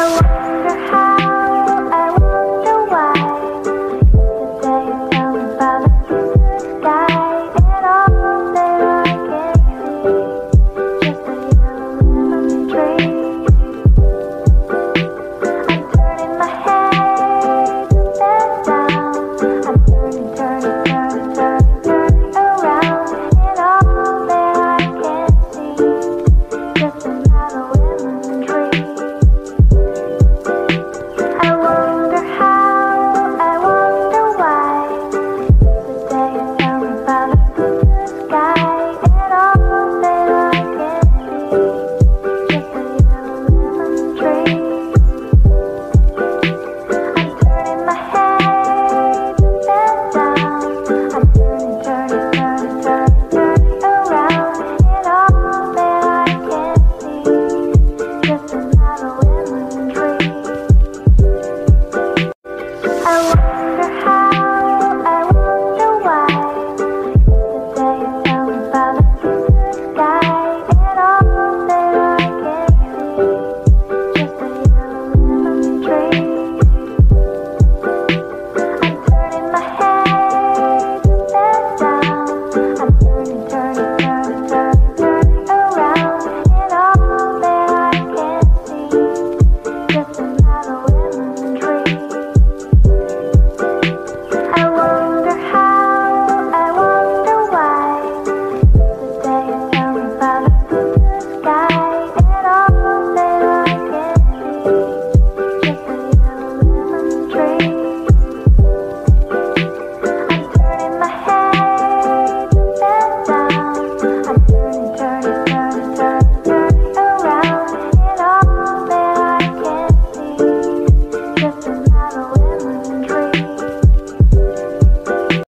I